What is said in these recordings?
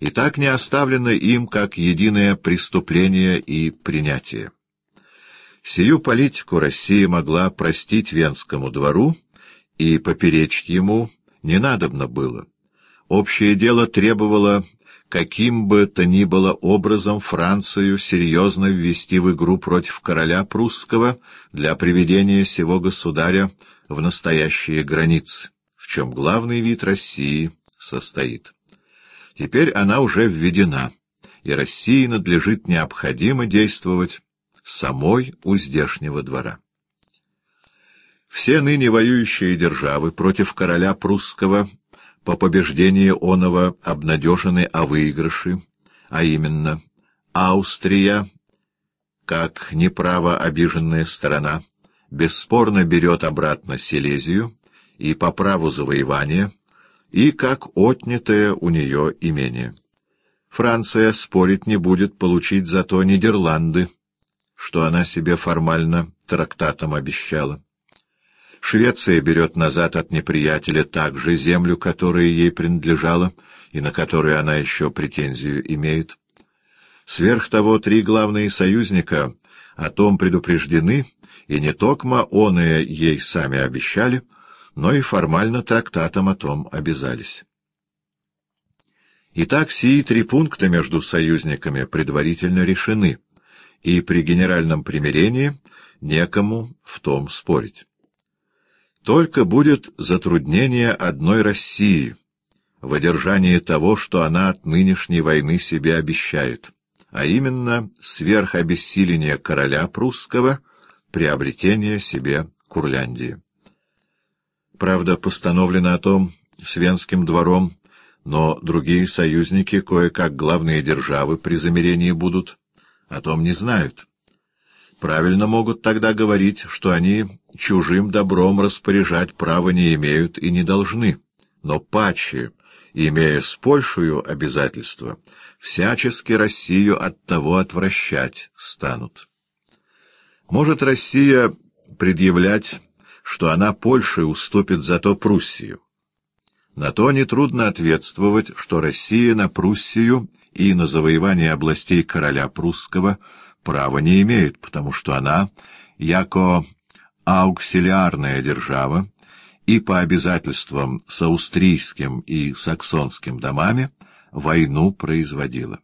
и так не оставлено им как единое преступление и принятие. Сию политику Россия могла простить Венскому двору, и поперечить ему не надобно было. Общее дело требовало каким бы то ни было образом Францию серьезно ввести в игру против короля прусского для приведения сего государя в настоящие границы, в чем главный вид России состоит. Теперь она уже введена, и России надлежит необходимо действовать самой у здешнего двора. Все ныне воюющие державы против короля прусского по побеждении оного обнадежены о выигрыше, а именно Австрия, как неправо обиженная сторона, бесспорно берет обратно Силезию и по праву завоевания, и как отнятое у нее имение. Франция спорить не будет получить зато Нидерланды, что она себе формально трактатом обещала. Швеция берет назад от неприятеля также землю, которая ей принадлежала, и на которую она еще претензию имеет. Сверх того, три главные союзника о том предупреждены, и не токмо оные ей сами обещали, но и формально трактатом о том обязались. Итак, сии три пункта между союзниками предварительно решены, и при генеральном примирении некому в том спорить. Только будет затруднение одной России в одержании того, что она от нынешней войны себе обещает, а именно сверхобессиление короля прусского, приобретение себе Курляндии. Правда, постановлено о том Свенским двором, но другие союзники, кое-как главные державы при замерении будут, о том не знают. Правильно могут тогда говорить, что они чужим добром распоряжать права не имеют и не должны, но паче, имея с Польшею обязательства, всячески Россию от того отвращать станут. Может Россия предъявлять, что она Польше уступит зато Пруссию. На то нетрудно ответствовать, что Россия на Пруссию и на завоевание областей короля прусского — права не имеет, потому что она, яко ауксилиарная держава, и по обязательствам с австрийским и саксонским домами войну производила.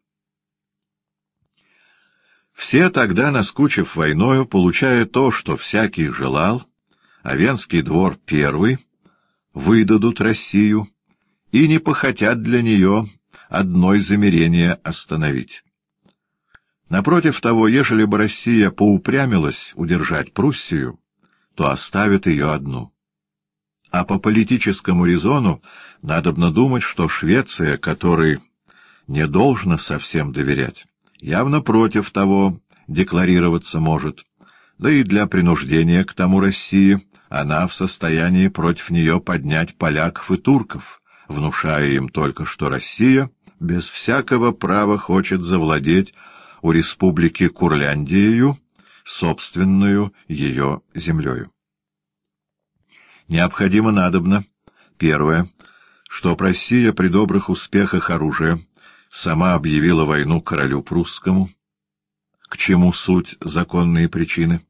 Все тогда, наскучив войною, получая то, что всякий желал, а Венский двор первый, выдадут Россию и не похотят для нее одной замерения остановить. Напротив того, ежели бы Россия поупрямилась удержать Пруссию, то оставит ее одну. А по политическому резону надобно думать, что Швеция, которой не должно совсем доверять, явно против того декларироваться может, да и для принуждения к тому России она в состоянии против нее поднять поляков и турков, внушая им только, что Россия без всякого права хочет завладеть у республики Курляндию, собственную ее землею. Необходимо надобно, первое, что Россия при добрых успехах оружия сама объявила войну королю прусскому, к чему суть законные причины.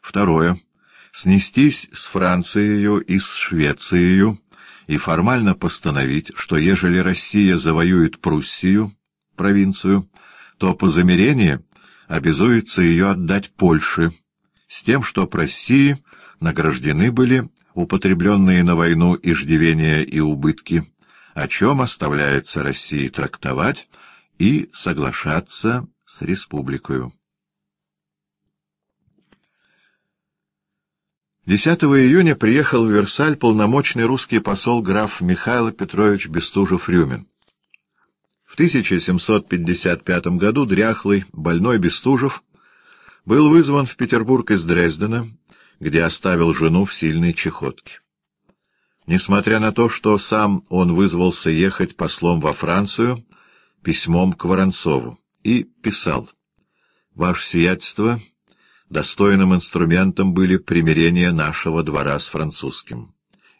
Второе, снестись с Францией и с Швецией и формально постановить, что ежели Россия завоюет Пруссию, провинцию, то по замерению обязуется ее отдать Польше, с тем, что России награждены были употребленные на войну иждивения и убытки, о чем оставляется России трактовать и соглашаться с республикою. 10 июня приехал в Версаль полномочный русский посол граф Михаил Петрович Бестужев-Рюмин. 1755 году дряхлый, больной Бестужев был вызван в Петербург из Дрездена, где оставил жену в сильной чехотке. Несмотря на то, что сам он вызвался ехать послом во Францию, письмом к Воронцову, и писал «Ваше сиятельство, достойным инструментом были примирения нашего двора с французским,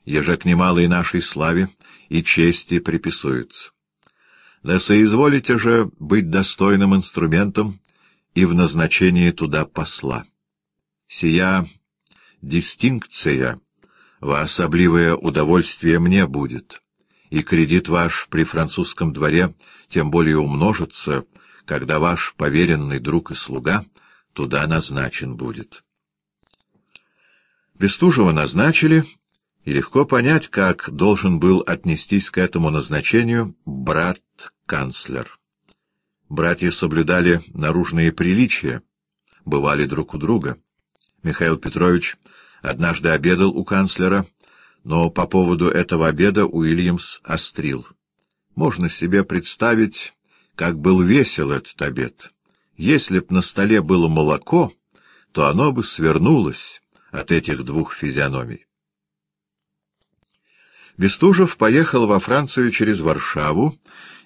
еже к немалой нашей славе и чести приписуется». Да соизволите же быть достойным инструментом и в назначении туда посла. Сия дистинкция во особливое удовольствие мне будет, и кредит ваш при французском дворе тем более умножится, когда ваш поверенный друг и слуга туда назначен будет. Бестужева назначили, и легко понять, как должен был отнестись к этому назначению брат-канцлер. Братья соблюдали наружные приличия, бывали друг у друга. Михаил Петрович однажды обедал у канцлера, но по поводу этого обеда Уильямс острил. Можно себе представить, как был весел этот обед. Если б на столе было молоко, то оно бы свернулось от этих двух физиономий. Бестужев поехал во Францию через Варшаву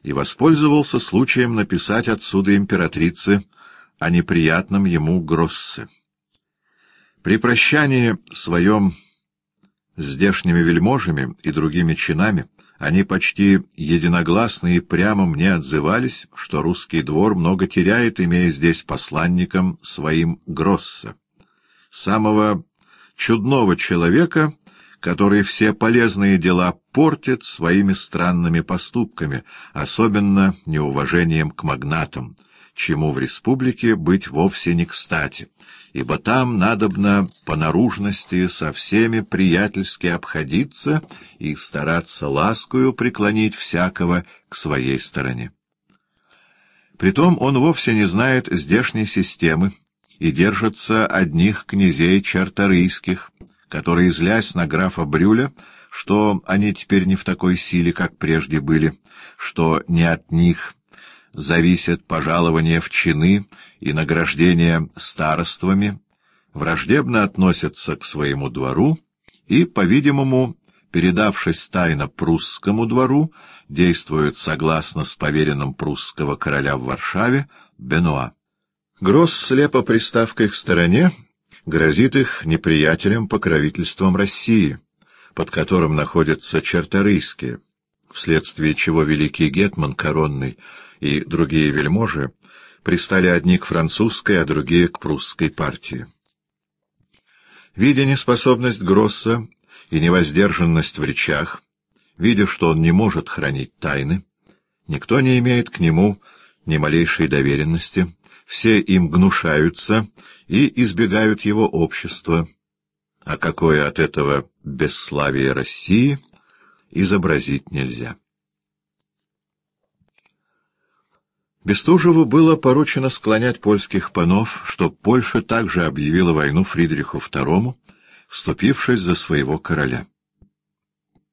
и воспользовался случаем написать отсюда императрице о неприятном ему Гроссе. При прощании своем с здешними вельможами и другими чинами они почти единогласно и прямо мне отзывались, что русский двор много теряет, имея здесь посланником своим Гросса, самого чудного человека, который все полезные дела портит своими странными поступками, особенно неуважением к магнатам, чему в республике быть вовсе не кстати, ибо там надобно по наружности со всеми приятельски обходиться и стараться ласкою преклонить всякого к своей стороне. Притом он вовсе не знает здешней системы и держится одних князей чарторийских, которые, злясь на графа Брюля, что они теперь не в такой силе, как прежде были, что не от них зависят пожалования в чины и награждение староствами, враждебно относятся к своему двору и, по-видимому, передавшись тайно прусскому двору, действуют согласно с поверенным прусского короля в Варшаве Бенуа. Гросс, слепо пристав к стороне, грозит их неприятелям покровительством России, под которым находятся черторийские, вследствие чего великий гетман коронный и другие вельможи пристали одни к французской, а другие к прусской партии. Видя неспособность Гросса и невоздержанность в речах, видя, что он не может хранить тайны, никто не имеет к нему ни малейшей доверенности, все им гнушаются и избегают его общества, а какое от этого бесславие России изобразить нельзя. Бестужеву было поручено склонять польских панов, чтоб Польша также объявила войну Фридриху II, вступившись за своего короля.